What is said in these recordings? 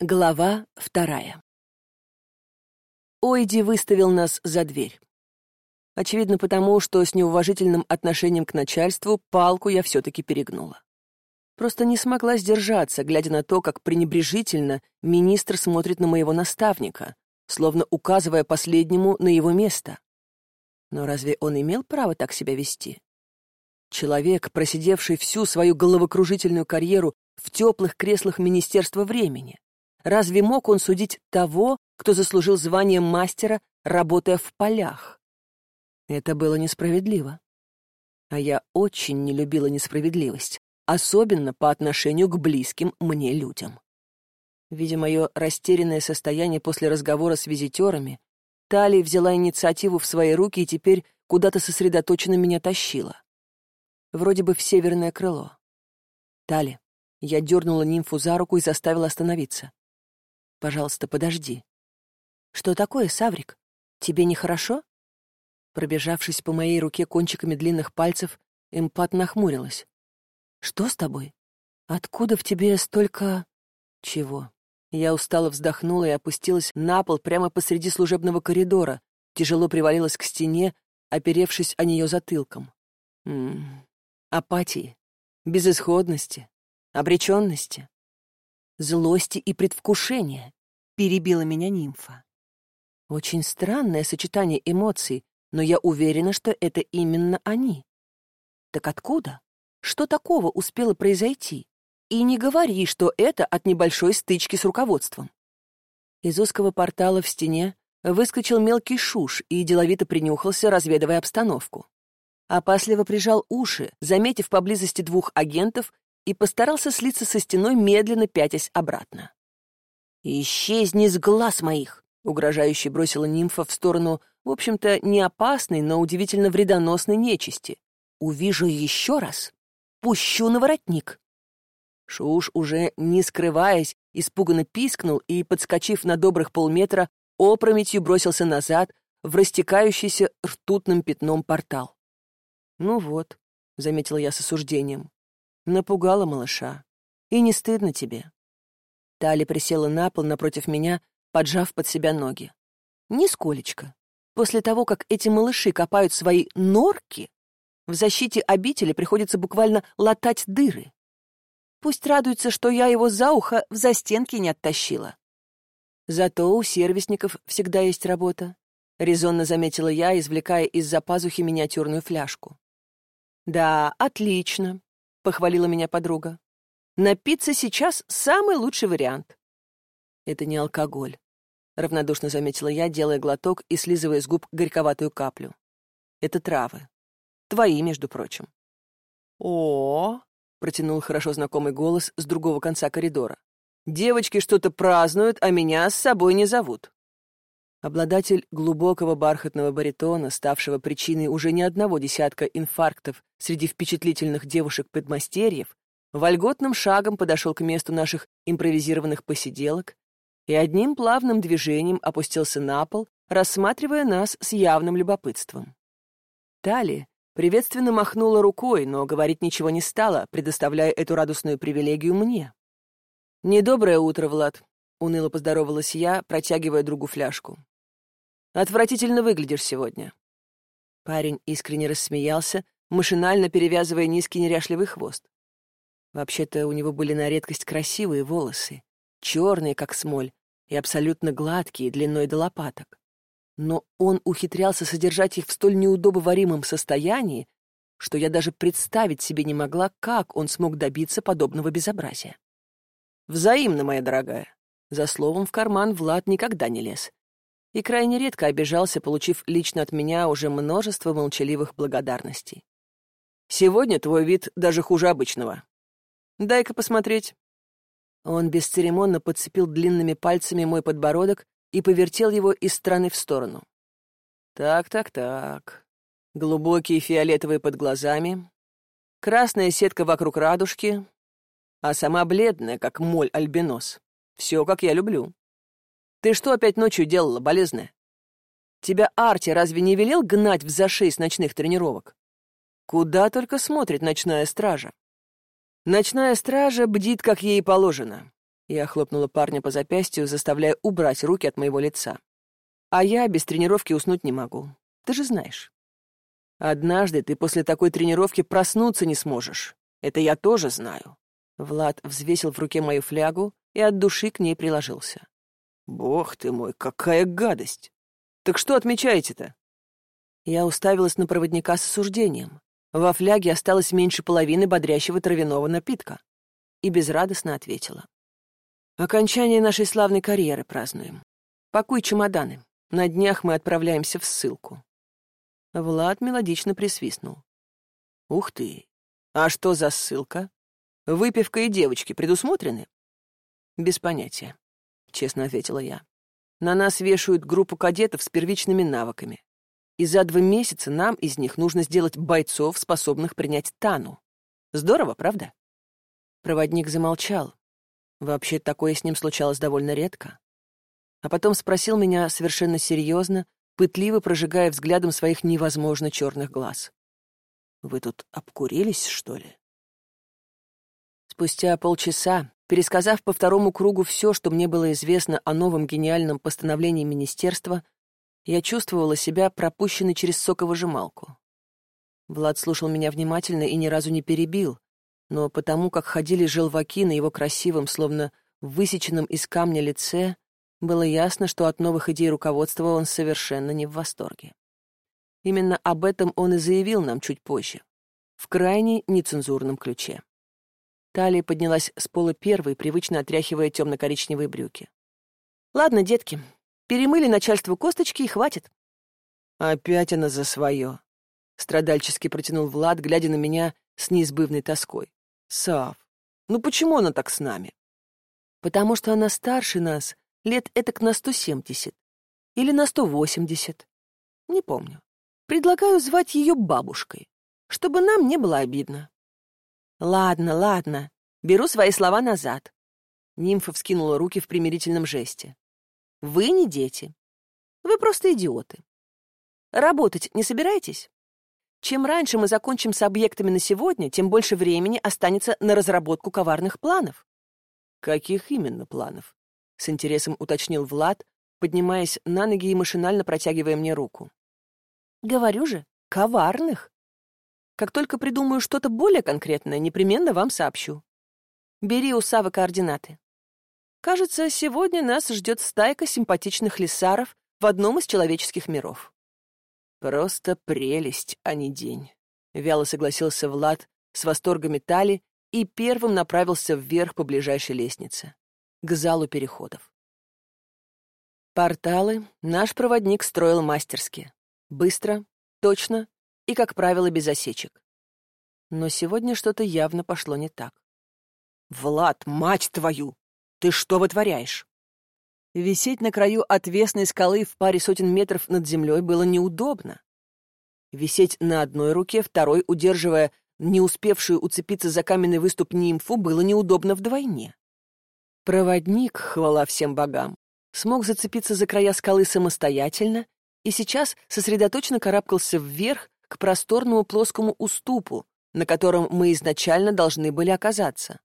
Глава вторая. Ойди выставил нас за дверь. Очевидно потому, что с неуважительным отношением к начальству палку я все-таки перегнула. Просто не смогла сдержаться, глядя на то, как пренебрежительно министр смотрит на моего наставника, словно указывая последнему на его место. Но разве он имел право так себя вести? Человек, просидевший всю свою головокружительную карьеру в теплых креслах Министерства времени, Разве мог он судить того, кто заслужил звание мастера, работая в полях? Это было несправедливо. А я очень не любила несправедливость, особенно по отношению к близким мне людям. Видя мое растерянное состояние после разговора с визитерами, Тали взяла инициативу в свои руки и теперь куда-то сосредоточенно меня тащила. Вроде бы в северное крыло. Тали, я дернула нимфу за руку и заставила остановиться. Пожалуйста, подожди. Что такое, Саврик? Тебе нехорошо? Пробежавшись по моей руке кончиками длинных пальцев, эмпат нахмурилась. Что с тобой? Откуда в тебе столько... Чего? Я устало вздохнула и опустилась на пол прямо посреди служебного коридора, тяжело привалилась к стене, оперевшись о нее затылком. М -м -м. Апатии, безысходности, обреченности злости и предвкушения, перебила меня нимфа. Очень странное сочетание эмоций, но я уверена, что это именно они. Так откуда? Что такого успело произойти? И не говори, что это от небольшой стычки с руководством. Из узкого портала в стене выскочил мелкий шуш и деловито принюхался, разведывая обстановку. Опасливо прижал уши, заметив поблизости двух агентов и постарался слиться со стеной, медленно пятясь обратно. «Исчезни с глаз моих!» — угрожающе бросила нимфа в сторону, в общем-то, не опасной, но удивительно вредоносной нечисти. «Увижу еще раз, пущу на воротник!» Шуш, уже не скрываясь, испуганно пискнул и, подскочив на добрых полметра, опрометью бросился назад в растекающийся ртутным пятном портал. «Ну вот», — заметила я с осуждением, Напугала малыша. И не стыдно тебе. Тали присела на пол напротив меня, поджав под себя ноги. Нисколечко. После того, как эти малыши копают свои норки, в защите обители приходится буквально латать дыры. Пусть радуется, что я его за ухо в застенки не оттащила. Зато у сервисников всегда есть работа, — резонно заметила я, извлекая из-за пазухи миниатюрную фляжку. «Да, отлично похвалила меня подруга. Напиться сейчас самый лучший вариант. Это не алкоголь, равнодушно заметила я, делая глоток и слизывая с губ горьковатую каплю. Это травы. Твои, между прочим. О, -о, -о протянул хорошо знакомый голос с другого конца коридора. Девочки что-то празднуют, а меня с собой не зовут. Обладатель глубокого бархатного баритона, ставшего причиной уже не одного десятка инфарктов среди впечатлительных девушек-предмастерьев, вольготным шагом подошел к месту наших импровизированных посиделок и одним плавным движением опустился на пол, рассматривая нас с явным любопытством. Тали приветственно махнула рукой, но говорить ничего не стала, предоставляя эту радостную привилегию мне. «Недоброе утро, Влад», — уныло поздоровалась я, протягивая другу фляжку. Отвратительно выглядишь сегодня». Парень искренне рассмеялся, машинально перевязывая низкий неряшливый хвост. Вообще-то у него были на редкость красивые волосы, черные, как смоль, и абсолютно гладкие, длиной до лопаток. Но он ухитрялся содержать их в столь неудобоваримом состоянии, что я даже представить себе не могла, как он смог добиться подобного безобразия. «Взаимно, моя дорогая». За словом в карман Влад никогда не лез, и крайне редко обижался, получив лично от меня уже множество молчаливых благодарностей. «Сегодня твой вид даже хуже обычного. Дай-ка посмотреть». Он бесцеремонно подцепил длинными пальцами мой подбородок и повертел его из стороны в сторону. «Так-так-так. Глубокие фиолетовые под глазами, красная сетка вокруг радужки, а сама бледная, как моль альбинос. Все, как я люблю. Ты что опять ночью делала, болезная? Тебя Арти разве не велел гнать в зашей с ночных тренировок? Куда только смотрит ночная стража. Ночная стража бдит, как ей положено. Я хлопнула парня по запястью, заставляя убрать руки от моего лица. А я без тренировки уснуть не могу. Ты же знаешь. Однажды ты после такой тренировки проснуться не сможешь. Это я тоже знаю. Влад взвесил в руке мою флягу и от души к ней приложился. Бог ты мой, какая гадость! Так что отмечаете-то? Я уставилась на проводника с осуждением. Во фляге осталось меньше половины бодрящего травяного напитка. И безрадостно ответила. Окончание нашей славной карьеры празднуем. Пакуй чемоданы. На днях мы отправляемся в ссылку. Влад мелодично присвистнул. Ух ты! А что за ссылка? Выпивка и девочки предусмотрены? Без понятия, честно ответила я. На нас вешают группу кадетов с первичными навыками. И за два месяца нам из них нужно сделать бойцов, способных принять Тану. Здорово, правда? Проводник замолчал, Вообще, такое с ним случалось довольно редко. А потом спросил меня совершенно серьезно, пытливо прожигая взглядом своих невозможно черных глаз. «Вы тут обкурились, что ли?» Спустя полчаса, пересказав по второму кругу все, что мне было известно о новом гениальном постановлении министерства, я чувствовала себя пропущенной через соковыжималку. Влад слушал меня внимательно и ни разу не перебил, но потому как ходили желваки на его красивом, словно высеченном из камня лице, было ясно, что от новых идей руководства он совершенно не в восторге. Именно об этом он и заявил нам чуть позже, в крайне нецензурном ключе. Талия поднялась с пола первой, привычно отряхивая темно-коричневые брюки. «Ладно, детки, перемыли начальству косточки и хватит». «Опять она за свое», — страдальчески протянул Влад, глядя на меня с неизбывной тоской. Сав, ну почему она так с нами? Потому что она старше нас, лет этак на сто семьдесят. Или на сто восемьдесят. Не помню. Предлагаю звать ее бабушкой, чтобы нам не было обидно. Ладно, ладно, беру свои слова назад. Нимфа вскинула руки в примирительном жесте. Вы не дети. Вы просто идиоты. Работать не собираетесь? Чем раньше мы закончим с объектами на сегодня, тем больше времени останется на разработку коварных планов. Каких именно планов? С интересом уточнил Влад, поднимаясь на ноги и машинально протягивая мне руку. Говорю же, коварных. Как только придумаю что-то более конкретное, непременно вам сообщу. Бери у Савы координаты. Кажется, сегодня нас ждет стайка симпатичных лисаров в одном из человеческих миров. «Просто прелесть, а не день», — вяло согласился Влад с восторгами Тали и первым направился вверх по ближайшей лестнице, к залу переходов. Порталы наш проводник строил мастерски. Быстро, точно и, как правило, без осечек. Но сегодня что-то явно пошло не так. «Влад, мать твою! Ты что вытворяешь?» Висеть на краю отвесной скалы в паре сотен метров над землей было неудобно. Висеть на одной руке, второй, удерживая не успевшую уцепиться за каменный выступ нимфу, было неудобно вдвойне. Проводник, хвала всем богам, смог зацепиться за края скалы самостоятельно и сейчас сосредоточенно карабкался вверх к просторному плоскому уступу, на котором мы изначально должны были оказаться.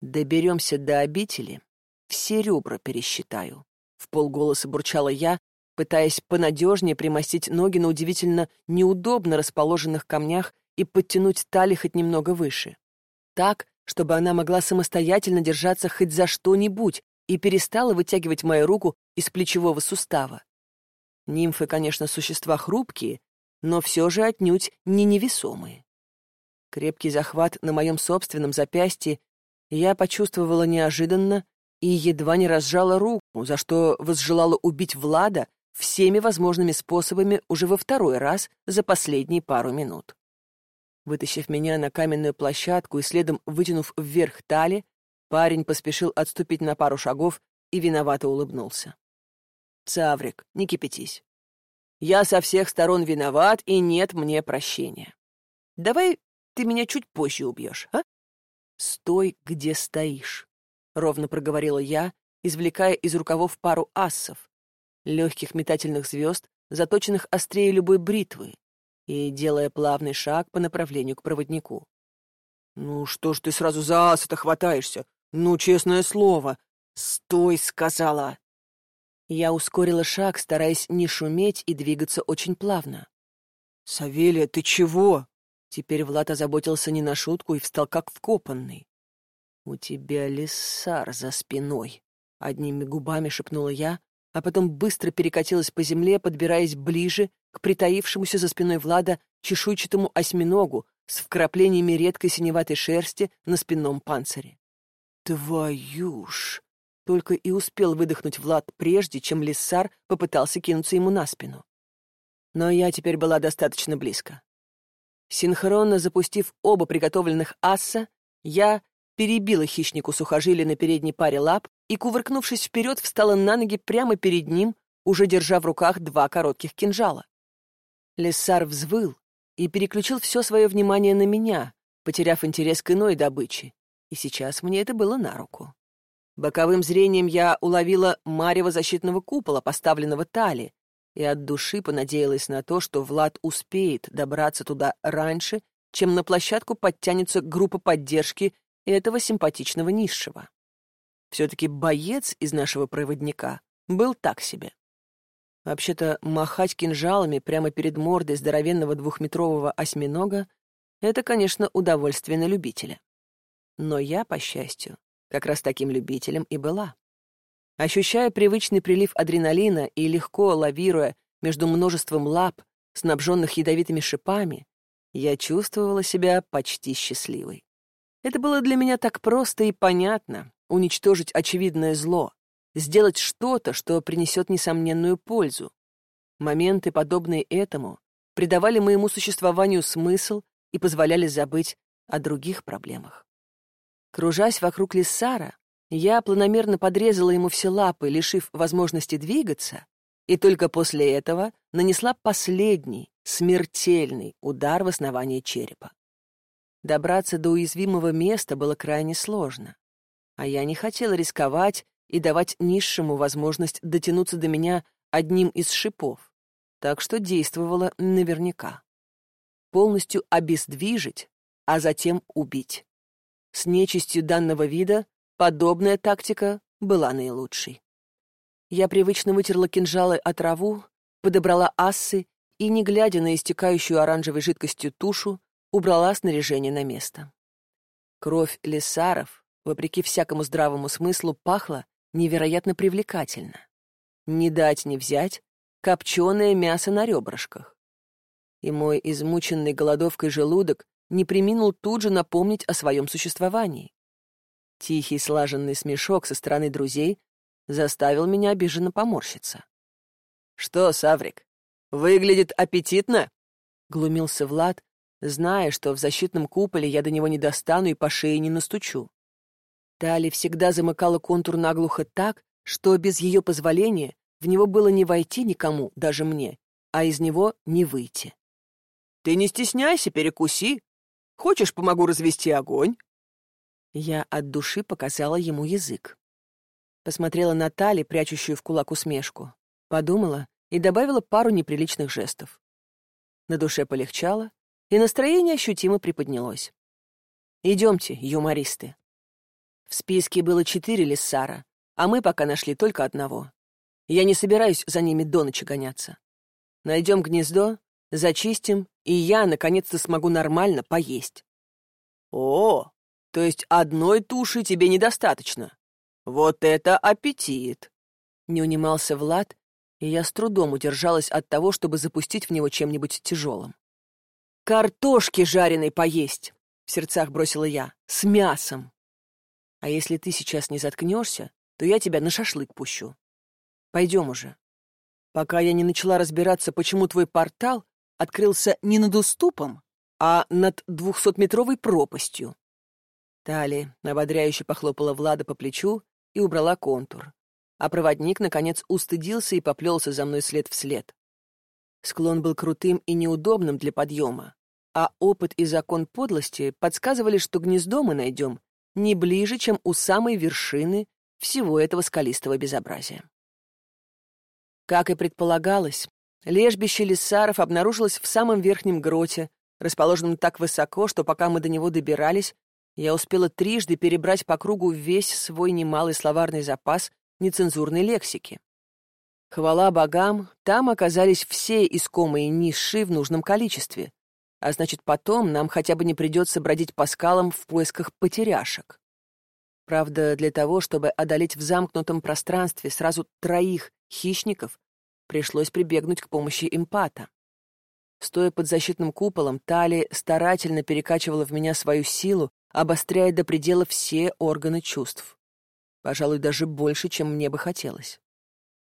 Доберемся до обители, все ребра пересчитаю. В полголоса бурчала я, пытаясь понадежнее примостить ноги на удивительно неудобно расположенных камнях и подтянуть талию хоть немного выше. Так, чтобы она могла самостоятельно держаться хоть за что-нибудь и перестала вытягивать мою руку из плечевого сустава. Нимфы, конечно, существа хрупкие, но все же отнюдь не невесомые. Крепкий захват на моем собственном запястье я почувствовала неожиданно и едва не разжала руку, за что возжелала убить Влада всеми возможными способами уже во второй раз за последние пару минут. Вытащив меня на каменную площадку и следом вытянув вверх тали, парень поспешил отступить на пару шагов и виновато улыбнулся. «Цаврик, не кипятись. Я со всех сторон виноват, и нет мне прощения. Давай ты меня чуть позже убьешь, а? Стой, где стоишь. — ровно проговорила я, извлекая из рукавов пару ассов, легких метательных звезд, заточенных острее любой бритвы, и делая плавный шаг по направлению к проводнику. «Ну что ж ты сразу за асы-то хватаешься? Ну, честное слово. Стой, сказала. Я ускорила шаг, стараясь не шуметь и двигаться очень плавно. «Савелия, ты чего?» Теперь Влад озаботился не на шутку и встал как вкопанный. «У тебя лисар за спиной», — одними губами шепнула я, а потом быстро перекатилась по земле, подбираясь ближе к притаившемуся за спиной Влада чешуйчатому осьминогу с вкраплениями редкой синеватой шерсти на спинном панцире. «Твою ж!» Только и успел выдохнуть Влад прежде, чем лиссар попытался кинуться ему на спину. Но я теперь была достаточно близко. Синхронно запустив оба приготовленных асса, я перебила хищнику сухожилия на передней паре лап и, кувыркнувшись вперед, встала на ноги прямо перед ним, уже держа в руках два коротких кинжала. Лессар взвыл и переключил все свое внимание на меня, потеряв интерес к иной добыче, и сейчас мне это было на руку. Боковым зрением я уловила марево защитного купола, поставленного Тали, и от души понадеялась на то, что Влад успеет добраться туда раньше, чем на площадку подтянется группа поддержки этого симпатичного низшего. Все-таки боец из нашего проводника был так себе. Вообще-то махать кинжалами прямо перед мордой здоровенного двухметрового осьминога — это, конечно, удовольствие на любителя. Но я, по счастью, как раз таким любителем и была. Ощущая привычный прилив адреналина и легко лавируя между множеством лап, снабженных ядовитыми шипами, я чувствовала себя почти счастливой. Это было для меня так просто и понятно — уничтожить очевидное зло, сделать что-то, что принесет несомненную пользу. Моменты, подобные этому, придавали моему существованию смысл и позволяли забыть о других проблемах. Кружась вокруг Лиссара, я планомерно подрезала ему все лапы, лишив возможности двигаться, и только после этого нанесла последний, смертельный удар в основание черепа. Добраться до уязвимого места было крайне сложно, а я не хотела рисковать и давать низшему возможность дотянуться до меня одним из шипов, так что действовала наверняка. Полностью обездвижить, а затем убить. С нечистью данного вида Подобная тактика была наилучшей. Я привычно вытерла кинжалы от траву, подобрала ассы и, не глядя на истекающую оранжевой жидкостью тушу, убрала снаряжение на место. Кровь лесаров, вопреки всякому здравому смыслу, пахла невероятно привлекательно. Не дать не взять копченое мясо на ребрышках. И мой измученный голодовкой желудок не приминул тут же напомнить о своем существовании. Тихий слаженный смешок со стороны друзей заставил меня обиженно поморщиться. «Что, Саврик, выглядит аппетитно?» — глумился Влад, зная, что в защитном куполе я до него не достану и по шее не настучу. Тали всегда замыкала контур наглухо так, что без ее позволения в него было не войти никому, даже мне, а из него не выйти. «Ты не стесняйся, перекуси. Хочешь, помогу развести огонь?» Я от души показала ему язык. Посмотрела на Тали, прячущую в кулак усмешку. Подумала и добавила пару неприличных жестов. На душе полегчало, и настроение ощутимо приподнялось. «Идемте, юмористы». В списке было четыре лиссара, а мы пока нашли только одного. Я не собираюсь за ними до ночи гоняться. Найдем гнездо, зачистим, и я, наконец-то, смогу нормально поесть. «О, то есть одной туши тебе недостаточно. Вот это аппетит!» Не унимался Влад, и я с трудом удержалась от того, чтобы запустить в него чем-нибудь тяжелым. «Картошки жареной поесть!» — в сердцах бросила я. «С мясом!» «А если ты сейчас не заткнешься, то я тебя на шашлык пущу. Пойдем уже. Пока я не начала разбираться, почему твой портал открылся не над уступом, а над двухсотметровой пропастью. Тали ободряюще похлопала Влада по плечу и убрала контур. А проводник, наконец, устыдился и поплелся за мной след в след. Склон был крутым и неудобным для подъема, а опыт и закон подлости подсказывали, что гнездо мы найдем не ближе, чем у самой вершины всего этого скалистого безобразия. Как и предполагалось, лежбище лиссаров обнаружилось в самом верхнем гроте, расположенном так высоко, что пока мы до него добирались, Я успела трижды перебрать по кругу весь свой немалый словарный запас нецензурной лексики. Хвала богам, там оказались все искомые ниши в нужном количестве, а значит, потом нам хотя бы не придется бродить по скалам в поисках потеряшек. Правда, для того, чтобы одолеть в замкнутом пространстве сразу троих хищников, пришлось прибегнуть к помощи импата. Стоя под защитным куполом, Тали старательно перекачивала в меня свою силу, обостряя до предела все органы чувств. Пожалуй, даже больше, чем мне бы хотелось.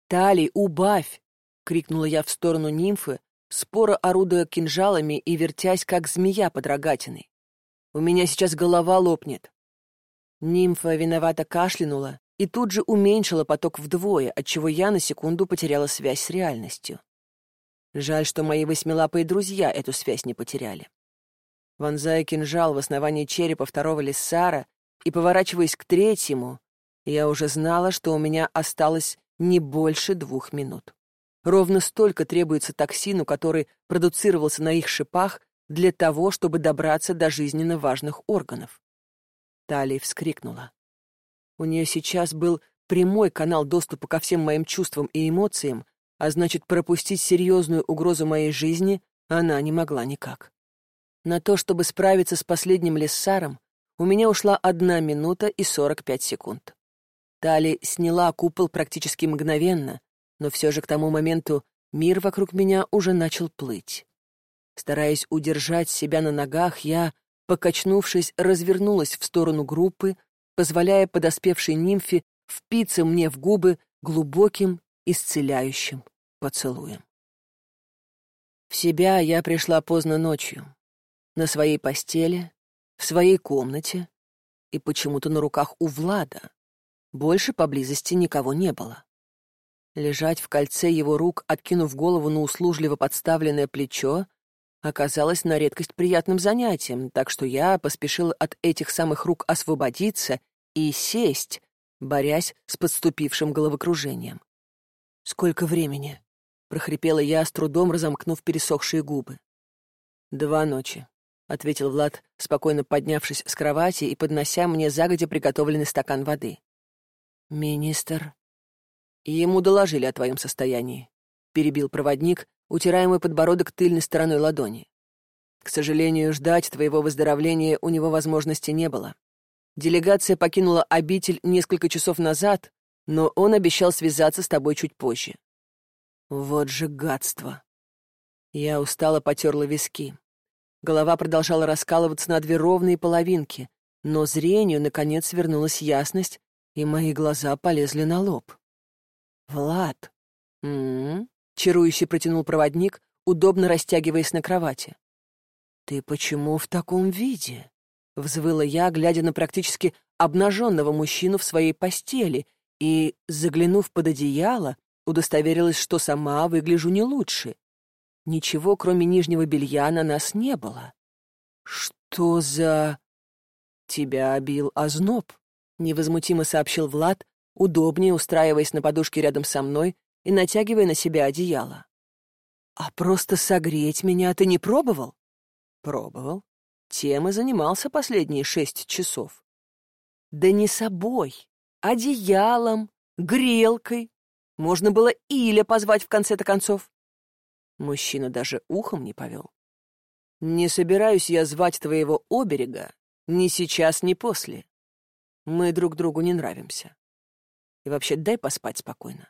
«Тали, убавь!» — крикнула я в сторону нимфы, споро орудуя кинжалами и вертясь, как змея под рогатиной. «У меня сейчас голова лопнет». Нимфа виновато кашлянула и тут же уменьшила поток вдвое, отчего я на секунду потеряла связь с реальностью. Жаль, что мои восьмилапые друзья эту связь не потеряли. Вонзая кинжал в основании черепа второго лиссара и поворачиваясь к третьему, я уже знала, что у меня осталось не больше двух минут. Ровно столько требуется токсину, который продуцировался на их шипах для того, чтобы добраться до жизненно важных органов. Талия вскрикнула. У нее сейчас был прямой канал доступа ко всем моим чувствам и эмоциям, а значит, пропустить серьезную угрозу моей жизни она не могла никак. На то, чтобы справиться с последним лессаром, у меня ушла одна минута и сорок пять секунд. Тали сняла купол практически мгновенно, но все же к тому моменту мир вокруг меня уже начал плыть. Стараясь удержать себя на ногах, я, покачнувшись, развернулась в сторону группы, позволяя подоспевшей нимфе впиться мне в губы глубоким исцеляющим поцелуем. В себя я пришла поздно ночью, на своей постели, в своей комнате и почему-то на руках у Влада. Больше поблизости никого не было. Лежать в кольце его рук, откинув голову на услужливо подставленное плечо, оказалось на редкость приятным занятием, так что я поспешила от этих самых рук освободиться и сесть, борясь с подступившим головокружением. «Сколько времени?» — прохрипела я, с трудом разомкнув пересохшие губы. «Два ночи», — ответил Влад, спокойно поднявшись с кровати и поднося мне загодя приготовленный стакан воды. «Министр...» «Ему доложили о твоем состоянии», — перебил проводник, утирая мой подбородок тыльной стороной ладони. «К сожалению, ждать твоего выздоровления у него возможности не было. Делегация покинула обитель несколько часов назад, но он обещал связаться с тобой чуть позже. Вот же гадство. Я устало потерла виски. Голова продолжала раскалываться на две ровные половинки, но зрению, наконец, вернулась ясность, и мои глаза полезли на лоб. «Влад!» «М-м-м», чарующе протянул проводник, удобно растягиваясь на кровати. «Ты почему в таком виде?» — взвыла я, глядя на практически обнаженного мужчину в своей постели, и, заглянув под одеяло, удостоверилась, что сама выгляжу не лучше. Ничего, кроме нижнего белья, на нас не было. «Что за...» «Тебя обил озноб», — невозмутимо сообщил Влад, удобнее устраиваясь на подушке рядом со мной и натягивая на себя одеяло. «А просто согреть меня ты не пробовал?» «Пробовал. Тем и занимался последние шесть часов». «Да не собой, одеялом, грелкой. Можно было Иля позвать в конце-то концов. Мужчина даже ухом не повел. Не собираюсь я звать твоего оберега ни сейчас, ни после. Мы друг другу не нравимся. И вообще дай поспать спокойно.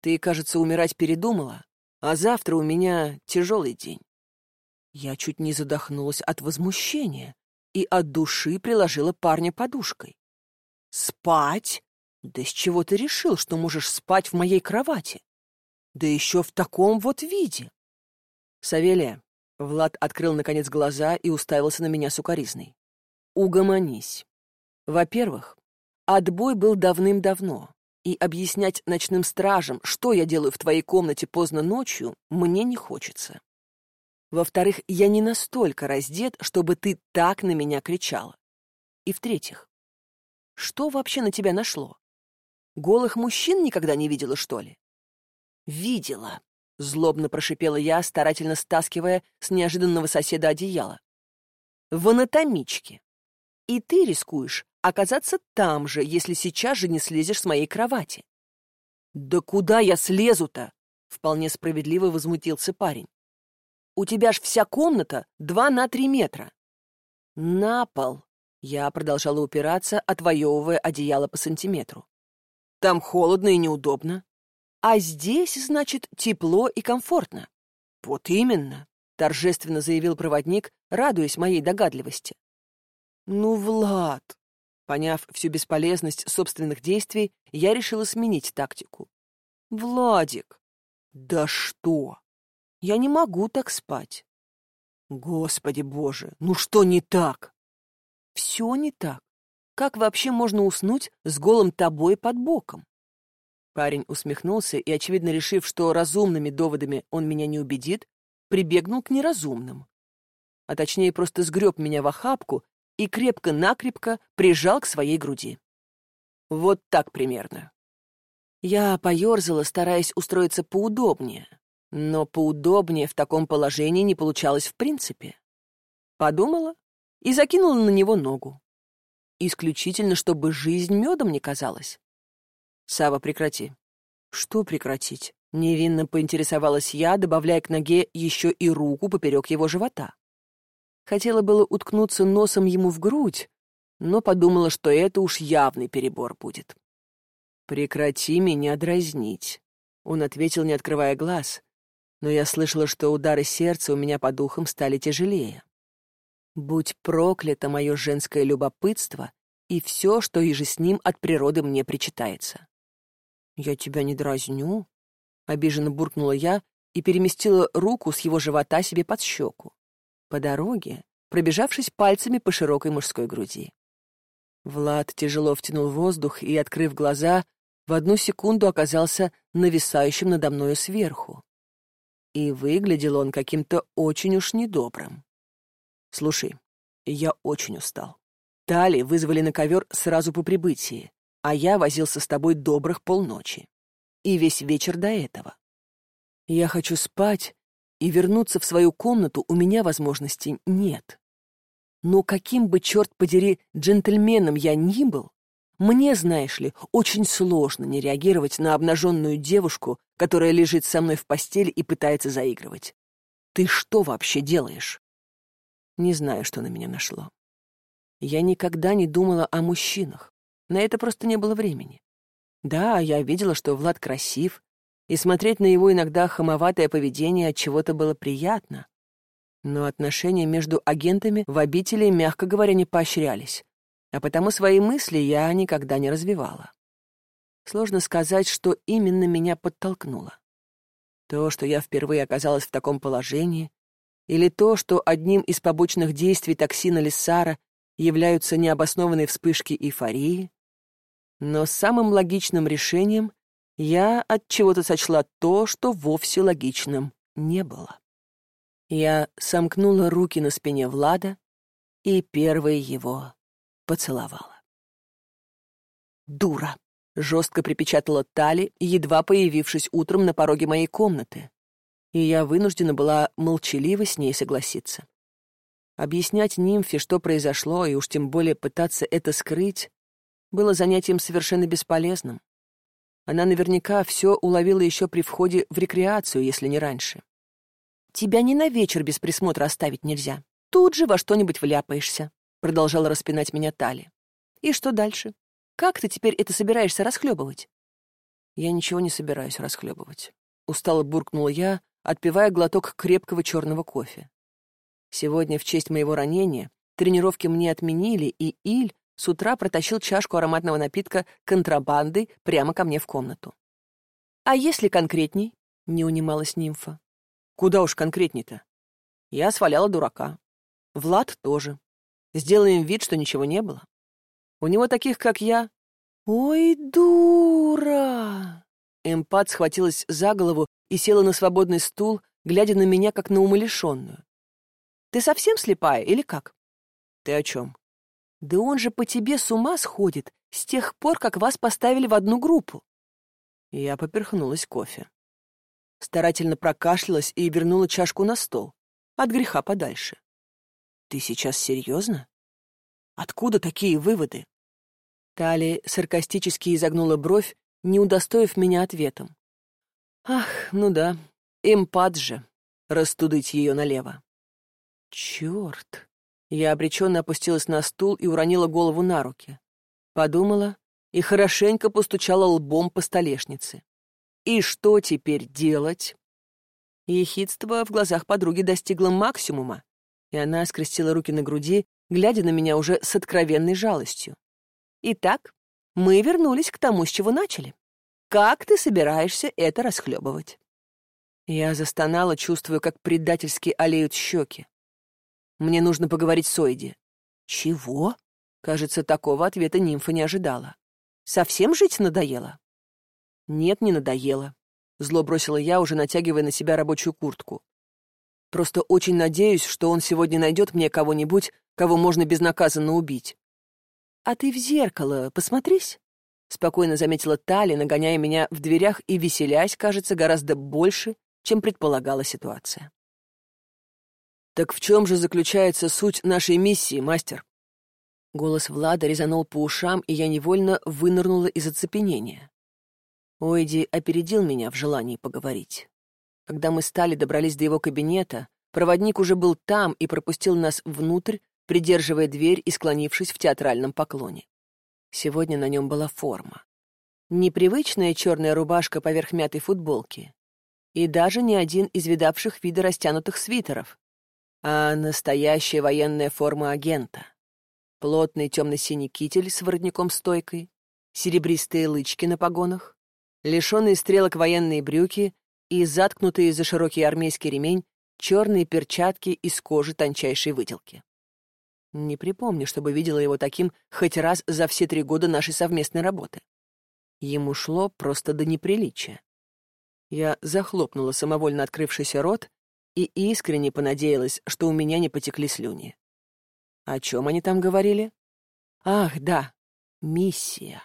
Ты, кажется, умирать передумала, а завтра у меня тяжелый день. Я чуть не задохнулась от возмущения и от души приложила парня подушкой. Спать? Да с чего ты решил, что можешь спать в моей кровати? Да еще в таком вот виде. Савелия, Влад открыл наконец глаза и уставился на меня сукоризной. Угомонись. Во-первых, отбой был давным-давно, и объяснять ночным стражам, что я делаю в твоей комнате поздно ночью, мне не хочется. Во-вторых, я не настолько раздет, чтобы ты так на меня кричала. И в-третьих, что вообще на тебя нашло? Голых мужчин никогда не видела, что ли? Видела, злобно прошипела я, старательно стаскивая с неожиданного соседа одеяло. В анатомичке. И ты рискуешь оказаться там же, если сейчас же не слезешь с моей кровати. Да куда я слезу-то? Вполне справедливо возмутился парень. У тебя ж вся комната два на три метра. На пол. Я продолжала упираться, отвоевывая одеяло по сантиметру. Там холодно и неудобно. А здесь, значит, тепло и комфортно. Вот именно, торжественно заявил проводник, радуясь моей догадливости. Ну, Влад, поняв всю бесполезность собственных действий, я решила сменить тактику. Владик, да что? Я не могу так спать. Господи боже, ну что не так? Все не так. Как вообще можно уснуть с голым тобой под боком? Парень усмехнулся и, очевидно решив, что разумными доводами он меня не убедит, прибегнул к неразумным. А точнее, просто сгреб меня в охапку и крепко-накрепко прижал к своей груди. Вот так примерно. Я поерзала, стараясь устроиться поудобнее, но поудобнее в таком положении не получалось в принципе. Подумала и закинула на него ногу. Исключительно, чтобы жизнь медом не казалась. Сава, прекрати. Что прекратить? Невинно поинтересовалась я, добавляя к ноге еще и руку поперек его живота. Хотела было уткнуться носом ему в грудь, но подумала, что это уж явный перебор будет. «Прекрати меня дразнить», — он ответил, не открывая глаз, но я слышала, что удары сердца у меня по духам стали тяжелее. Будь проклято мое женское любопытство и все, что иже с ним от природы мне причитается. «Я тебя не дразню», — обиженно буркнула я и переместила руку с его живота себе под щеку. По дороге, пробежавшись пальцами по широкой мужской груди. Влад тяжело втянул воздух и, открыв глаза, в одну секунду оказался нависающим надо мною сверху. И выглядел он каким-то очень уж недобрым. «Слушай, я очень устал. Тали вызвали на ковер сразу по прибытии, а я возился с тобой добрых полночи. И весь вечер до этого. Я хочу спать, и вернуться в свою комнату у меня возможности нет. Но каким бы, черт подери, джентльменом я ни был, мне, знаешь ли, очень сложно не реагировать на обнаженную девушку, которая лежит со мной в постели и пытается заигрывать. Ты что вообще делаешь? Не знаю, что на меня нашло. Я никогда не думала о мужчинах. На это просто не было времени. Да, я видела, что Влад красив, и смотреть на его иногда хамоватое поведение от чего-то было приятно. Но отношения между агентами в обители, мягко говоря, не поощрялись а потому свои мысли я никогда не развивала. Сложно сказать, что именно меня подтолкнуло. То, что я впервые оказалась в таком положении, или то, что одним из побочных действий токсина Лиссара являются необоснованные вспышки эйфории, но самым логичным решением я от чего-то сочла то, что вовсе логичным не было. Я сомкнула руки на спине Влада и первой его поцеловала. «Дура!» — жестко припечатала Тали, едва появившись утром на пороге моей комнаты, и я вынуждена была молчаливо с ней согласиться. Объяснять нимфе, что произошло, и уж тем более пытаться это скрыть, было занятием совершенно бесполезным. Она наверняка все уловила еще при входе в рекреацию, если не раньше. «Тебя не на вечер без присмотра оставить нельзя. Тут же во что-нибудь вляпаешься», — продолжала распинать меня Тали. «И что дальше? Как ты теперь это собираешься расхлебывать?» «Я ничего не собираюсь расхлебывать», — устало буркнула я, отпивая глоток крепкого черного кофе. Сегодня, в честь моего ранения, тренировки мне отменили, и Иль с утра протащил чашку ароматного напитка контрабандой прямо ко мне в комнату. «А если конкретней?» — не унималась нимфа. «Куда уж конкретней-то? Я сваляла дурака. Влад тоже. Сделаем вид, что ничего не было. У него таких, как я... Ой, дура! Эмпат схватилась за голову и села на свободный стул, глядя на меня, как на умалишенную. Ты совсем слепая или как? Ты о чем? Да он же по тебе с ума сходит с тех пор, как вас поставили в одну группу. Я поперхнулась кофе. Старательно прокашлялась и вернула чашку на стол. От греха подальше. Ты сейчас серьезно? Откуда такие выводы? Тали саркастически изогнула бровь, не удостоив меня ответом. Ах, ну да, эмпат же, растудыть ее налево. Черт! Я обреченно опустилась на стул и уронила голову на руки. Подумала и хорошенько постучала лбом по столешнице. И что теперь делать? Ехидство в глазах подруги достигло максимума, и она скрестила руки на груди, глядя на меня уже с откровенной жалостью. Итак, мы вернулись к тому, с чего начали. Как ты собираешься это расхлебывать? Я застонала, чувствуя, как предательски олеют щеки. Мне нужно поговорить с Ойди. Чего? Кажется, такого ответа нимфа не ожидала. Совсем жить надоело? Нет, не надоело. Зло бросила я, уже натягивая на себя рабочую куртку. Просто очень надеюсь, что он сегодня найдет мне кого-нибудь, кого можно безнаказанно убить. «А ты в зеркало посмотрись», — спокойно заметила Тали, нагоняя меня в дверях и веселясь, кажется, гораздо больше, чем предполагала ситуация. «Так в чем же заключается суть нашей миссии, мастер?» Голос Влада резанул по ушам, и я невольно вынырнула из оцепенения. Ойди опередил меня в желании поговорить. Когда мы стали добрались до его кабинета, проводник уже был там и пропустил нас внутрь, придерживая дверь и склонившись в театральном поклоне. Сегодня на нем была форма. Непривычная черная рубашка поверх мятой футболки. И даже не один из видавших вида растянутых свитеров, а настоящая военная форма агента. Плотный темно-синий китель с воротником-стойкой, серебристые лычки на погонах, лишенные стрелок военные брюки и заткнутые за широкий армейский ремень черные перчатки из кожи тончайшей выделки. Не припомню, чтобы видела его таким хоть раз за все три года нашей совместной работы. Ему шло просто до неприличия. Я захлопнула самовольно открывшийся рот и искренне понадеялась, что у меня не потекли слюни. О чем они там говорили? Ах, да, миссия.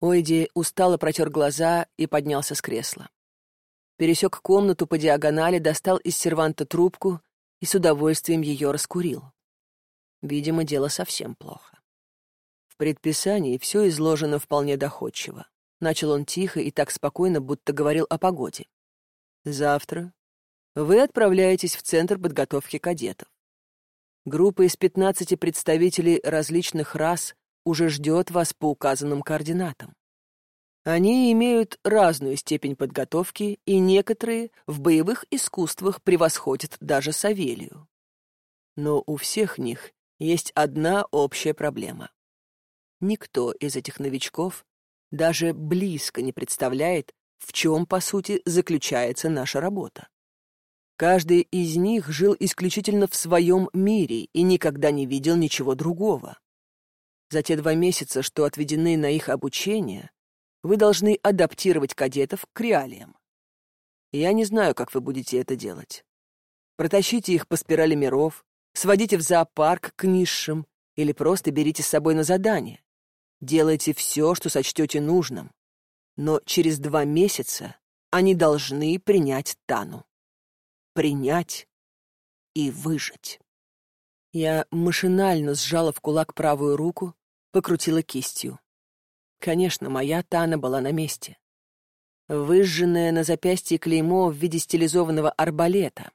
Ойди устало протер глаза и поднялся с кресла. Пересек комнату по диагонали, достал из серванта трубку и с удовольствием ее раскурил. Видимо, дело совсем плохо. В предписании все изложено вполне доходчиво. Начал он тихо и так спокойно, будто говорил о погоде. Завтра вы отправляетесь в Центр подготовки кадетов. Группа из 15 представителей различных рас уже ждет вас по указанным координатам. Они имеют разную степень подготовки, и некоторые в боевых искусствах превосходят даже Савелию. Но у всех них есть одна общая проблема. Никто из этих новичков даже близко не представляет, в чем, по сути, заключается наша работа. Каждый из них жил исключительно в своем мире и никогда не видел ничего другого. За те два месяца, что отведены на их обучение, вы должны адаптировать кадетов к реалиям. Я не знаю, как вы будете это делать. Протащите их по спирали миров, сводите в зоопарк к низшим или просто берите с собой на задание. Делайте все, что сочтете нужным. Но через два месяца они должны принять Тану. Принять и выжить. Я машинально сжала в кулак правую руку, покрутила кистью. Конечно, моя Тана была на месте. Выжженное на запястье клеймо в виде стилизованного арбалета.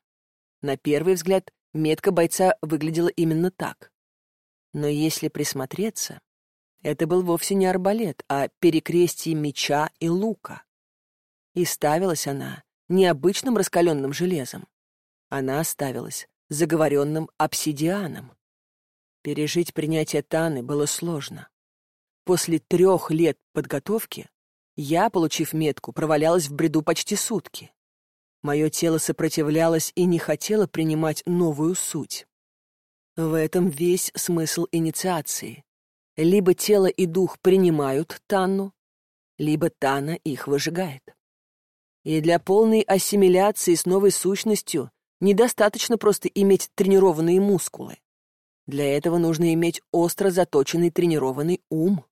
На первый взгляд, метка бойца выглядела именно так. Но если присмотреться, это был вовсе не арбалет, а перекрестие меча и лука. И ставилась она необычным раскаленным железом. Она ставилась заговоренным обсидианом. Пережить принятие Таны было сложно. После трех лет подготовки я, получив метку, провалялась в бреду почти сутки. Мое тело сопротивлялось и не хотело принимать новую суть. В этом весь смысл инициации. Либо тело и дух принимают Танну, либо Тана их выжигает. И для полной ассимиляции с новой сущностью недостаточно просто иметь тренированные мускулы. Для этого нужно иметь остро заточенный тренированный ум.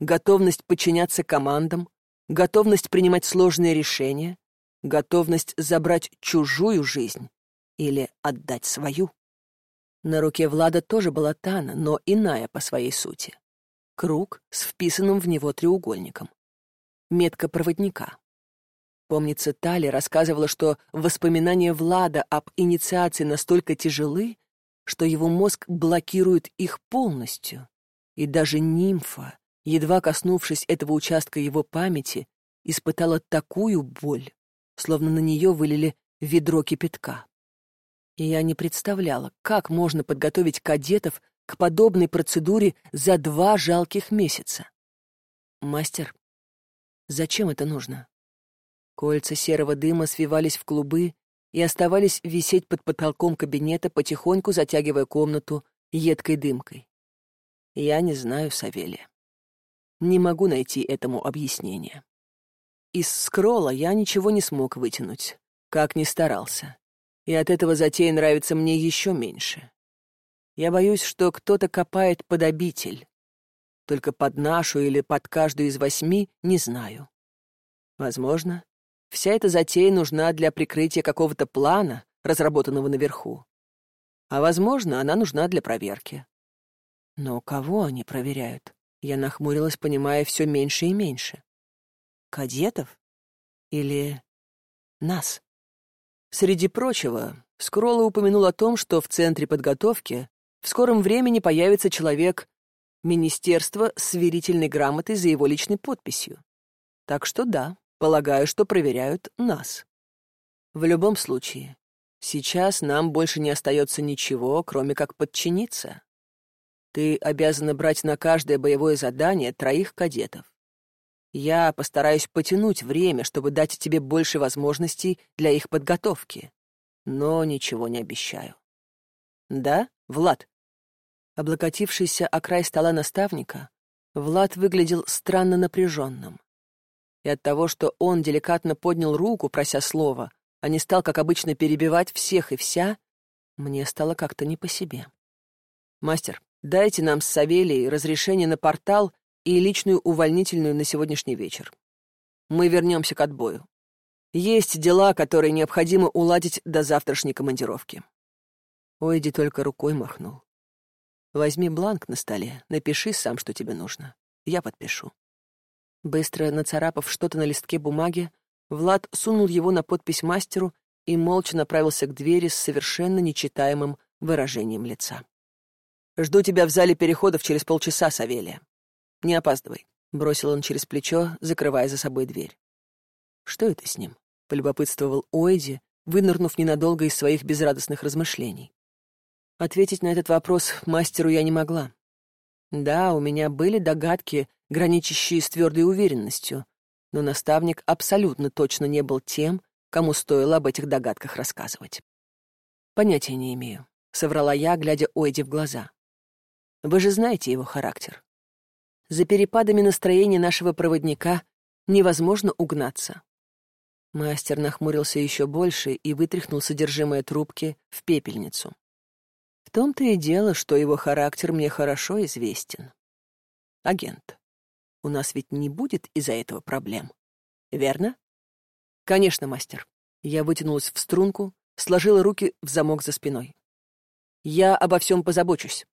Готовность подчиняться командам, готовность принимать сложные решения, готовность забрать чужую жизнь или отдать свою. На руке Влада тоже была Тана, но иная по своей сути. Круг с вписанным в него треугольником. Метка проводника. Помнится, Тали рассказывала, что воспоминания Влада об инициации настолько тяжелы, что его мозг блокирует их полностью. И даже нимфа, едва коснувшись этого участка его памяти, испытала такую боль, словно на нее вылили ведро кипятка. И я не представляла, как можно подготовить кадетов к подобной процедуре за два жалких месяца. Мастер, зачем это нужно? Кольца серого дыма свивались в клубы и оставались висеть под потолком кабинета, потихоньку затягивая комнату едкой дымкой. Я не знаю Савелия. Не могу найти этому объяснение. Из скролла я ничего не смог вытянуть, как ни старался. И от этого затея нравится мне еще меньше. Я боюсь, что кто-то копает под обитель. Только под нашу или под каждую из восьми не знаю. Возможно, вся эта затея нужна для прикрытия какого-то плана, разработанного наверху. А возможно, она нужна для проверки. Но кого они проверяют? Я нахмурилась, понимая все меньше и меньше. Кадетов? Или нас? Среди прочего, Скролла упомянул о том, что в центре подготовки в скором времени появится человек Министерства с сверительной грамотой за его личной подписью. Так что да, полагаю, что проверяют нас. В любом случае, сейчас нам больше не остается ничего, кроме как подчиниться. Ты обязана брать на каждое боевое задание троих кадетов. Я постараюсь потянуть время, чтобы дать тебе больше возможностей для их подготовки. Но ничего не обещаю. Да, Влад? Облокотившийся о край стола наставника, Влад выглядел странно напряженным. И от того, что он деликатно поднял руку, прося слова, а не стал, как обычно, перебивать всех и вся, мне стало как-то не по себе. «Мастер, дайте нам с Савелией разрешение на портал и личную увольнительную на сегодняшний вечер. Мы вернемся к отбою. Есть дела, которые необходимо уладить до завтрашней командировки. Ойди только рукой махнул. Возьми бланк на столе, напиши сам, что тебе нужно. Я подпишу. Быстро нацарапав что-то на листке бумаги, Влад сунул его на подпись мастеру и молча направился к двери с совершенно нечитаемым выражением лица. «Жду тебя в зале переходов через полчаса, Савелия. Не опаздывай», — бросил он через плечо, закрывая за собой дверь. «Что это с ним?» — полюбопытствовал Ойди, вынырнув ненадолго из своих безрадостных размышлений. Ответить на этот вопрос мастеру я не могла. Да, у меня были догадки, граничащие с твердой уверенностью, но наставник абсолютно точно не был тем, кому стоило об этих догадках рассказывать. «Понятия не имею», — соврала я, глядя Ойди в глаза. «Вы же знаете его характер. За перепадами настроения нашего проводника невозможно угнаться. Мастер нахмурился еще больше и вытряхнул содержимое трубки в пепельницу. В том-то и дело, что его характер мне хорошо известен. Агент, у нас ведь не будет из-за этого проблем, верно? Конечно, мастер. Я вытянулась в струнку, сложила руки в замок за спиной. Я обо всем позабочусь.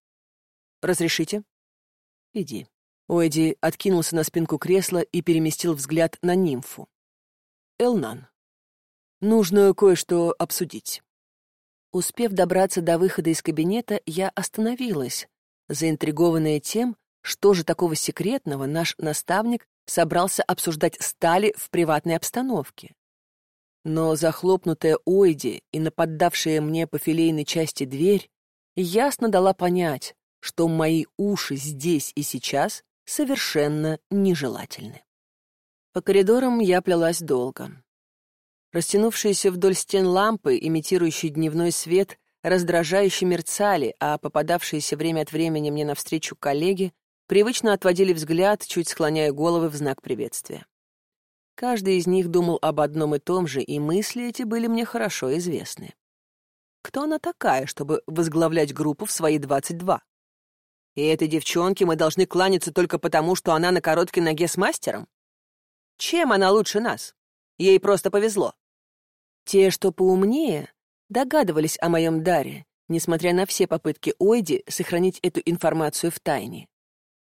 Разрешите? Иди. Уэдди откинулся на спинку кресла и переместил взгляд на нимфу. «Элнан, нужно кое-что обсудить». Успев добраться до выхода из кабинета, я остановилась, заинтригованная тем, что же такого секретного наш наставник собрался обсуждать стали в приватной обстановке. Но захлопнутая Ойди и наподдавшая мне по филейной части дверь ясно дала понять, что мои уши здесь и сейчас совершенно нежелательны. По коридорам я плелась долго. Растянувшиеся вдоль стен лампы, имитирующие дневной свет, раздражающе мерцали, а попадавшиеся время от времени мне навстречу коллеги привычно отводили взгляд, чуть склоняя головы в знак приветствия. Каждый из них думал об одном и том же, и мысли эти были мне хорошо известны. Кто она такая, чтобы возглавлять группу в свои 22? И этой девчонке мы должны кланяться только потому, что она на короткой ноге с мастером? Чем она лучше нас? Ей просто повезло. Те, что поумнее, догадывались о моем даре несмотря на все попытки Ойди сохранить эту информацию в тайне.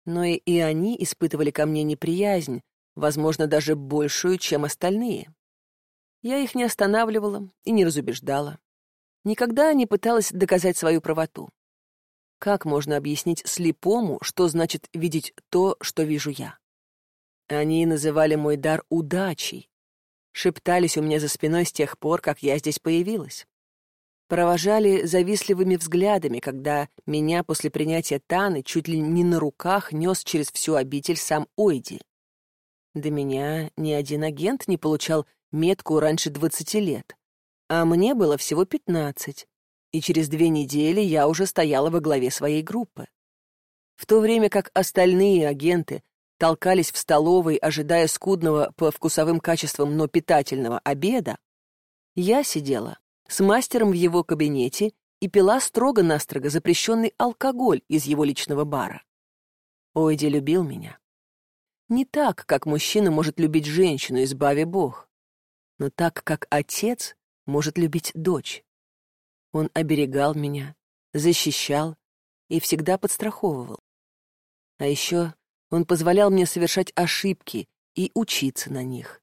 Но и, и они испытывали ко мне неприязнь, возможно, даже большую, чем остальные. Я их не останавливала и не разубеждала. Никогда не пыталась доказать свою правоту. Как можно объяснить слепому, что значит видеть то, что вижу я? Они называли мой дар удачей, шептались у меня за спиной с тех пор, как я здесь появилась. Провожали завистливыми взглядами, когда меня после принятия Таны чуть ли не на руках нес через всю обитель сам Ойди. До меня ни один агент не получал метку раньше двадцати лет, а мне было всего пятнадцать, и через две недели я уже стояла во главе своей группы. В то время как остальные агенты толкались в столовой, ожидая скудного по вкусовым качествам, но питательного обеда, я сидела с мастером в его кабинете и пила строго-настрого запрещенный алкоголь из его личного бара. Ойди любил меня. Не так, как мужчина может любить женщину, избави Бог, но так, как отец может любить дочь. Он оберегал меня, защищал и всегда подстраховывал. А еще он позволял мне совершать ошибки и учиться на них.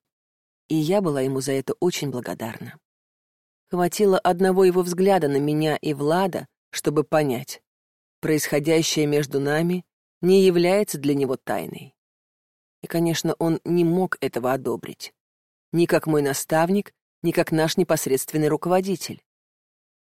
И я была ему за это очень благодарна. Хватило одного его взгляда на меня и Влада, чтобы понять, происходящее между нами не является для него тайной. И, конечно, он не мог этого одобрить. Ни как мой наставник, ни как наш непосредственный руководитель.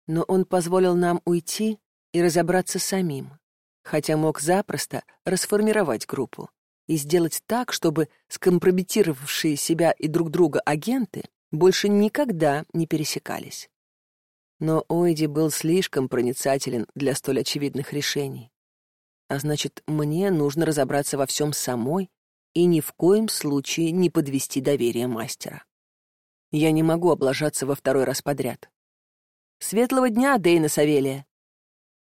Но он позволил нам уйти и разобраться самим, хотя мог запросто расформировать группу и сделать так, чтобы скомпрометировавшие себя и друг друга агенты больше никогда не пересекались. Но Ойди был слишком проницателен для столь очевидных решений. А значит, мне нужно разобраться во всем самой и ни в коем случае не подвести доверие мастера. Я не могу облажаться во второй раз подряд. «Светлого дня, Дейна Савелия!»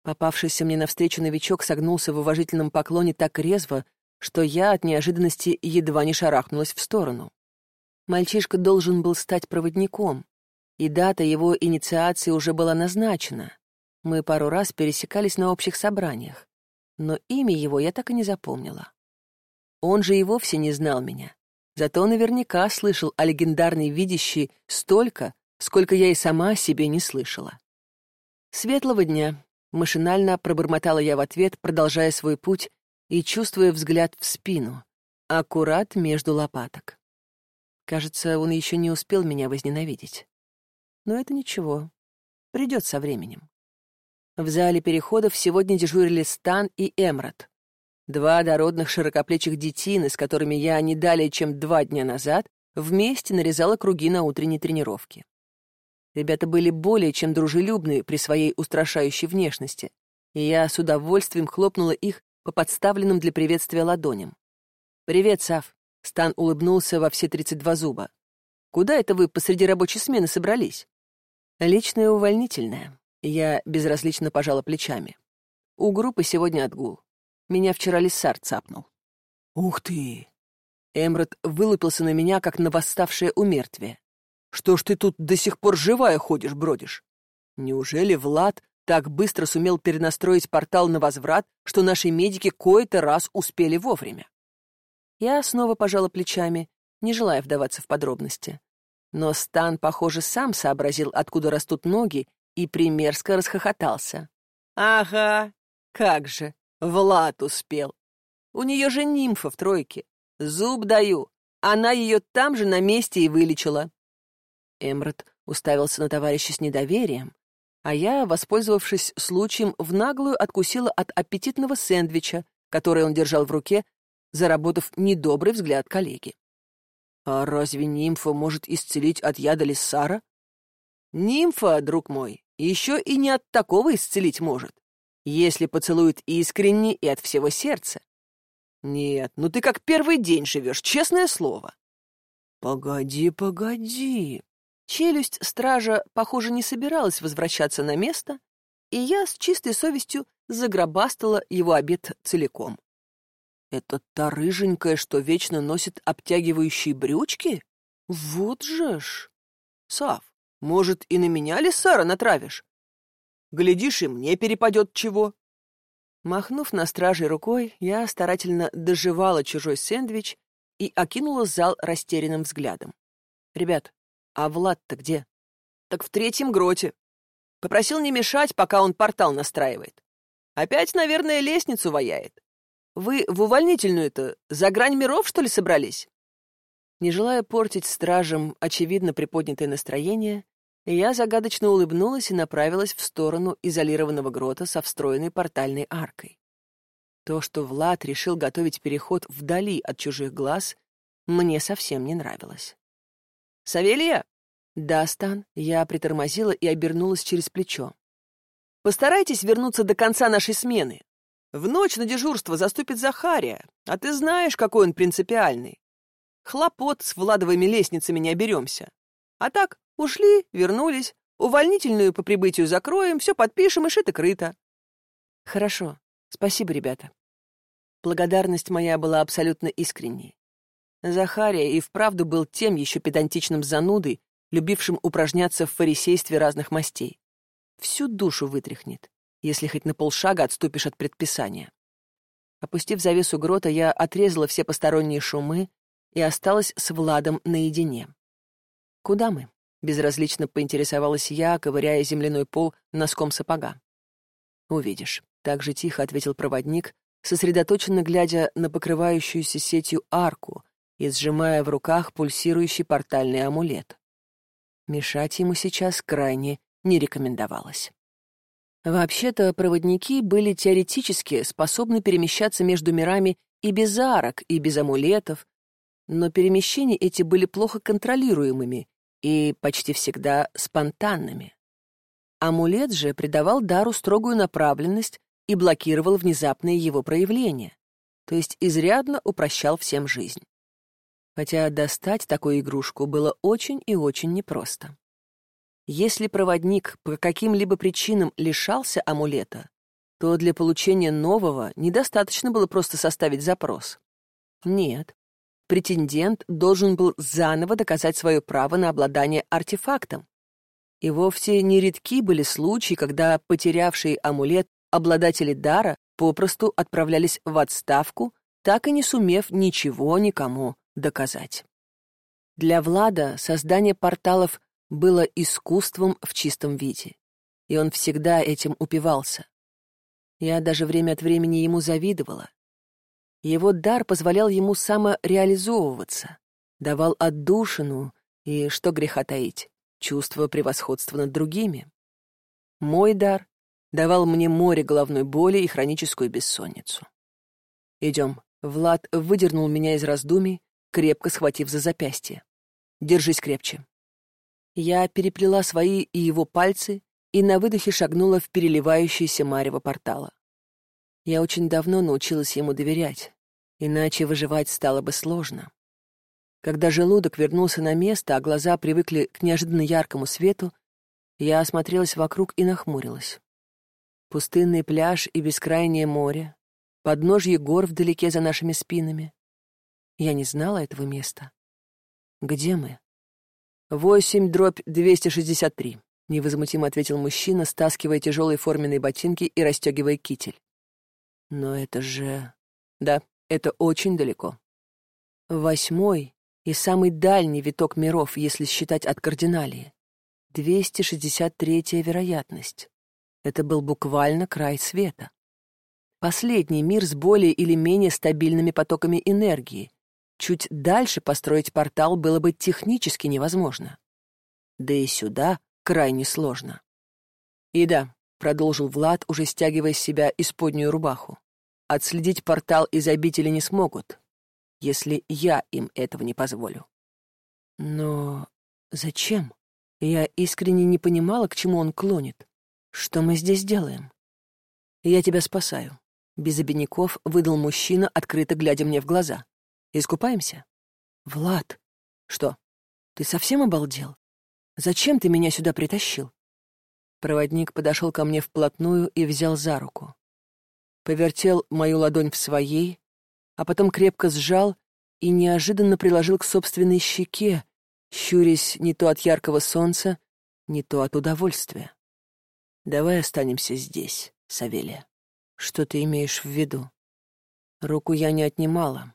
Попавшийся мне навстречу новичок согнулся в уважительном поклоне так резво, что я от неожиданности едва не шарахнулась в сторону. Мальчишка должен был стать проводником, и дата его инициации уже была назначена. Мы пару раз пересекались на общих собраниях, но имя его я так и не запомнила. Он же и вовсе не знал меня. Зато наверняка слышал о легендарной видящей столько, сколько я и сама себе не слышала. «Светлого дня!» — машинально пробормотала я в ответ, продолжая свой путь и чувствуя взгляд в спину, аккурат между лопаток. Кажется, он еще не успел меня возненавидеть. Но это ничего. Придет со временем. В зале переходов сегодня дежурили Стан и Эмрат. Два дородных широкоплечих детины, с которыми я не далее, чем два дня назад, вместе нарезала круги на утренней тренировке. Ребята были более чем дружелюбны при своей устрашающей внешности, и я с удовольствием хлопнула их по подставленным для приветствия ладоням. «Привет, Сав!» — Стан улыбнулся во все тридцать два зуба. «Куда это вы посреди рабочей смены собрались?» «Личное увольнительное». Я безразлично пожала плечами. «У группы сегодня отгул. Меня вчера лиссар цапнул. «Ух ты!» Эмрот вылупился на меня, как на восставшее умертвие. «Что ж ты тут до сих пор живая ходишь, бродишь? Неужели Влад так быстро сумел перенастроить портал на возврат, что наши медики кое-то раз успели вовремя?» Я снова пожала плечами, не желая вдаваться в подробности. Но Стан, похоже, сам сообразил, откуда растут ноги, и примерзко расхохотался. «Ага, как же! Влад успел. У нее же нимфа в тройке. Зуб даю. Она ее там же на месте и вылечила. Эмрот уставился на товарища с недоверием, а я, воспользовавшись случаем, в наглую откусила от аппетитного сэндвича, который он держал в руке, заработав недобрый взгляд коллеги. «А разве нимфа может исцелить от яда Лиссара?» «Нимфа, друг мой, еще и не от такого исцелить может если поцелует искренне и от всего сердца. Нет, ну ты как первый день живешь, честное слово. Погоди, погоди. Челюсть стража, похоже, не собиралась возвращаться на место, и я с чистой совестью загробастала его обед целиком. Это та рыженькая, что вечно носит обтягивающие брючки? Вот же ж. Сав, может, и на меня Лиссара натравишь? Глядишь, и мне перепадет чего. Махнув на страже рукой, я старательно доживала чужой сэндвич и окинула зал растерянным взглядом. «Ребят, а Влад-то где?» «Так в третьем гроте. Попросил не мешать, пока он портал настраивает. Опять, наверное, лестницу ваяет. Вы в увольнительную-то за грань миров, что ли, собрались?» Не желая портить стражам очевидно приподнятое настроение, я загадочно улыбнулась и направилась в сторону изолированного грота со встроенной портальной аркой. То, что Влад решил готовить переход вдали от чужих глаз, мне совсем не нравилось. «Савелия?» «Да, Стан». Я притормозила и обернулась через плечо. «Постарайтесь вернуться до конца нашей смены. В ночь на дежурство заступит Захария, а ты знаешь, какой он принципиальный. Хлопот с Владовыми лестницами не оберемся. А так, ушли, вернулись, увольнительную по прибытию закроем, все подпишем и шито-крыто». «Хорошо. Спасибо, ребята». Благодарность моя была абсолютно искренней. Захария и вправду был тем еще педантичным занудой, любившим упражняться в фарисействе разных мастей. Всю душу вытряхнет, если хоть на полшага отступишь от предписания. Опустив завесу грота, я отрезала все посторонние шумы и осталась с Владом наедине. «Куда мы?» — безразлично поинтересовалась я, ковыряя земляной пол носком сапога. «Увидишь», — так же тихо ответил проводник, сосредоточенно глядя на покрывающуюся сетью арку и сжимая в руках пульсирующий портальный амулет. Мешать ему сейчас крайне не рекомендовалось. Вообще-то проводники были теоретически способны перемещаться между мирами и без арок, и без амулетов, но перемещения эти были плохо контролируемыми и почти всегда спонтанными. Амулет же придавал дару строгую направленность и блокировал внезапные его проявления, то есть изрядно упрощал всем жизнь. Хотя достать такую игрушку было очень и очень непросто. Если проводник по каким-либо причинам лишался амулета, то для получения нового недостаточно было просто составить запрос. Нет. Претендент должен был заново доказать свое право на обладание артефактом. И вовсе не редки были случаи, когда потерявшие амулет обладатели дара попросту отправлялись в отставку, так и не сумев ничего никому доказать. Для Влада создание порталов было искусством в чистом виде, и он всегда этим упивался. Я даже время от времени ему завидовала. Его дар позволял ему самореализовываться, давал отдушину и, что греха таить, чувство превосходства над другими. Мой дар давал мне море головной боли и хроническую бессонницу. «Идем». Влад выдернул меня из раздумий, крепко схватив за запястье. «Держись крепче». Я переплела свои и его пальцы и на выдохе шагнула в переливающееся марево портала. Я очень давно научилась ему доверять, иначе выживать стало бы сложно. Когда желудок вернулся на место, а глаза привыкли к неожиданно яркому свету, я осмотрелась вокруг и нахмурилась. Пустынный пляж и бескрайнее море, подножье гор вдалеке за нашими спинами. Я не знала этого места. Где мы? Восемь дробь двести шестьдесят три. Невозмутимо ответил мужчина, стаскивая тяжелые форменные ботинки и расстегивая китель. Но это же... Да, это очень далеко. Восьмой и самый дальний виток миров, если считать от кардиналии. 263-я вероятность. Это был буквально край света. Последний мир с более или менее стабильными потоками энергии. Чуть дальше построить портал было бы технически невозможно. Да и сюда крайне сложно. И да, продолжил Влад, уже стягивая с себя исподнюю рубаху. Отследить портал из обители не смогут, если я им этого не позволю. Но зачем? Я искренне не понимала, к чему он клонит. Что мы здесь делаем? Я тебя спасаю. Без обиняков выдал мужчина, открыто глядя мне в глаза. Искупаемся? Влад, что? Ты совсем обалдел? Зачем ты меня сюда притащил? Проводник подошел ко мне вплотную и взял за руку. Повертел мою ладонь в своей, а потом крепко сжал и неожиданно приложил к собственной щеке, щурясь не то от яркого солнца, не то от удовольствия. Давай останемся здесь, Савелия. Что ты имеешь в виду? Руку я не отнимала.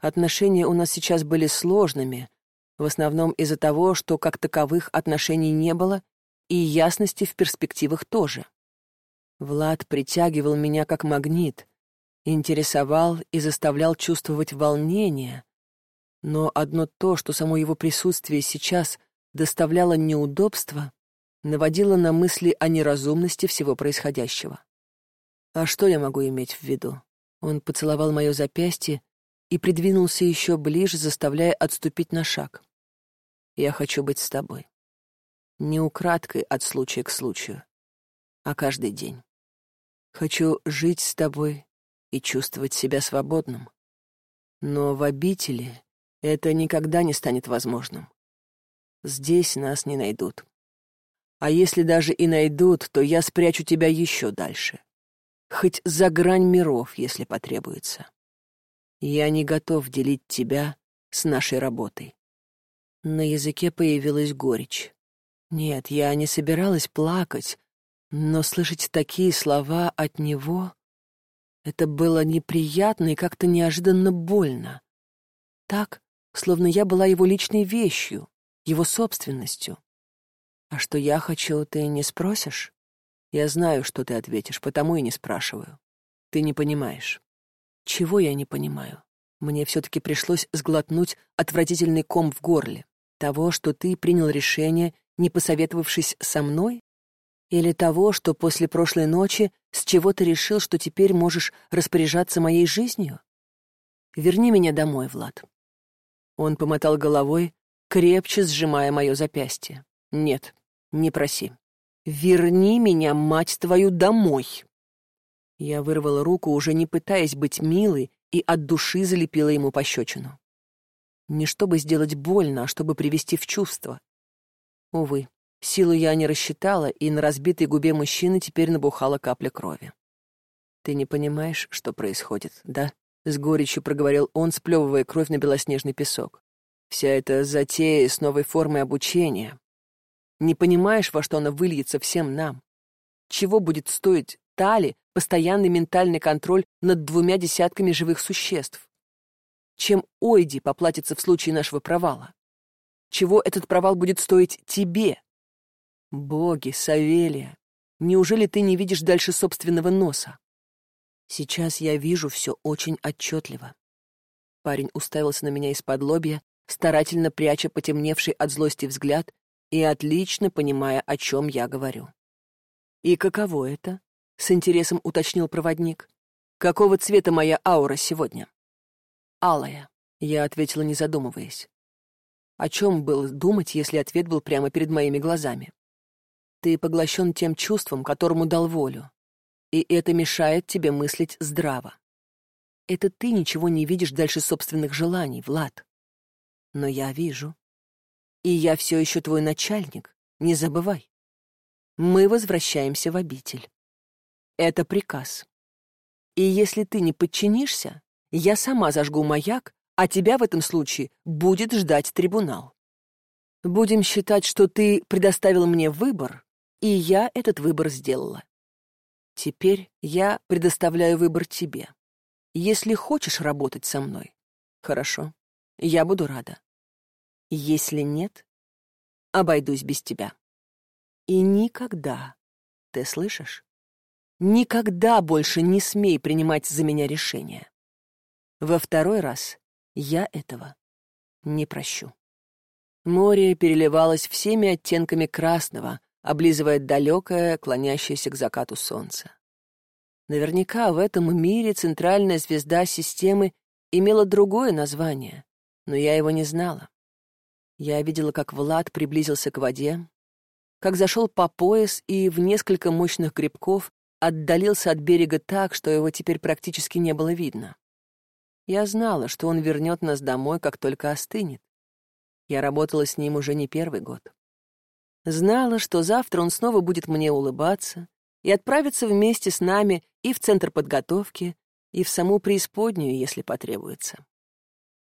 Отношения у нас сейчас были сложными, в основном из-за того, что как таковых отношений не было, и ясности в перспективах тоже. Влад притягивал меня как магнит, интересовал и заставлял чувствовать волнение, но одно то, что само его присутствие сейчас доставляло неудобства, наводило на мысли о неразумности всего происходящего. А что я могу иметь в виду? Он поцеловал мое запястье и придвинулся еще ближе, заставляя отступить на шаг. Я хочу быть с тобой. Не украдкой от случая к случаю, а каждый день. Хочу жить с тобой и чувствовать себя свободным. Но в обители это никогда не станет возможным. Здесь нас не найдут. А если даже и найдут, то я спрячу тебя еще дальше. Хоть за грань миров, если потребуется. Я не готов делить тебя с нашей работой. На языке появилась горечь. Нет, я не собиралась плакать, но слышать такие слова от него — это было неприятно и как-то неожиданно больно. Так, словно я была его личной вещью, его собственностью. А что я хочу, ты не спросишь? Я знаю, что ты ответишь, потому и не спрашиваю. Ты не понимаешь. Чего я не понимаю? Мне все-таки пришлось сглотнуть отвратительный ком в горле. Того, что ты принял решение, не посоветовавшись со мной? Или того, что после прошлой ночи с чего ты решил, что теперь можешь распоряжаться моей жизнью? Верни меня домой, Влад. Он помотал головой, крепче сжимая мое запястье. Нет, не проси. Верни меня, мать твою, домой. Я вырвала руку, уже не пытаясь быть милой, и от души залепила ему пощечину. Не чтобы сделать больно, а чтобы привести в чувство. Увы, силу я не рассчитала, и на разбитой губе мужчины теперь набухала капля крови. «Ты не понимаешь, что происходит, да?» — с горечью проговорил он, сплевывая кровь на белоснежный песок. «Вся эта затея с новой формой обучения. Не понимаешь, во что она выльется всем нам? Чего будет стоить Тали постоянный ментальный контроль над двумя десятками живых существ? чем Ойди поплатится в случае нашего провала. Чего этот провал будет стоить тебе? Боги, Савелия, неужели ты не видишь дальше собственного носа? Сейчас я вижу все очень отчетливо. Парень уставился на меня из-под лобья, старательно пряча потемневший от злости взгляд и отлично понимая, о чем я говорю. «И каково это?» — с интересом уточнил проводник. «Какого цвета моя аура сегодня?» алая», — я ответила, не задумываясь. О чем было думать, если ответ был прямо перед моими глазами? Ты поглощен тем чувством, которому дал волю, и это мешает тебе мыслить здраво. Это ты ничего не видишь дальше собственных желаний, Влад. Но я вижу. И я все еще твой начальник, не забывай. Мы возвращаемся в обитель. Это приказ. И если ты не подчинишься, я сама зажгу маяк, а тебя в этом случае будет ждать трибунал. Будем считать, что ты предоставил мне выбор, и я этот выбор сделала. Теперь я предоставляю выбор тебе. Если хочешь работать со мной, хорошо, я буду рада. Если нет, обойдусь без тебя. И никогда, ты слышишь? Никогда больше не смей принимать за меня решения. Во второй раз я этого не прощу. Море переливалось всеми оттенками красного, облизывая далекое, клонящееся к закату солнце. Наверняка в этом мире центральная звезда системы имела другое название, но я его не знала. Я видела, как Влад приблизился к воде, как зашел по пояс и в несколько мощных грибков отдалился от берега так, что его теперь практически не было видно. Я знала, что он вернет нас домой, как только остынет. Я работала с ним уже не первый год. Знала, что завтра он снова будет мне улыбаться и отправится вместе с нами и в центр подготовки, и в саму преисподнюю, если потребуется.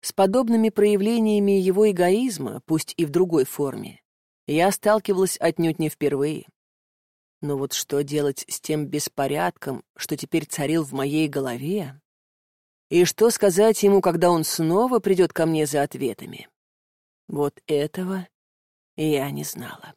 С подобными проявлениями его эгоизма, пусть и в другой форме, я сталкивалась отнюдь не впервые. Но вот что делать с тем беспорядком, что теперь царил в моей голове? И что сказать ему, когда он снова придет ко мне за ответами? Вот этого я не знала.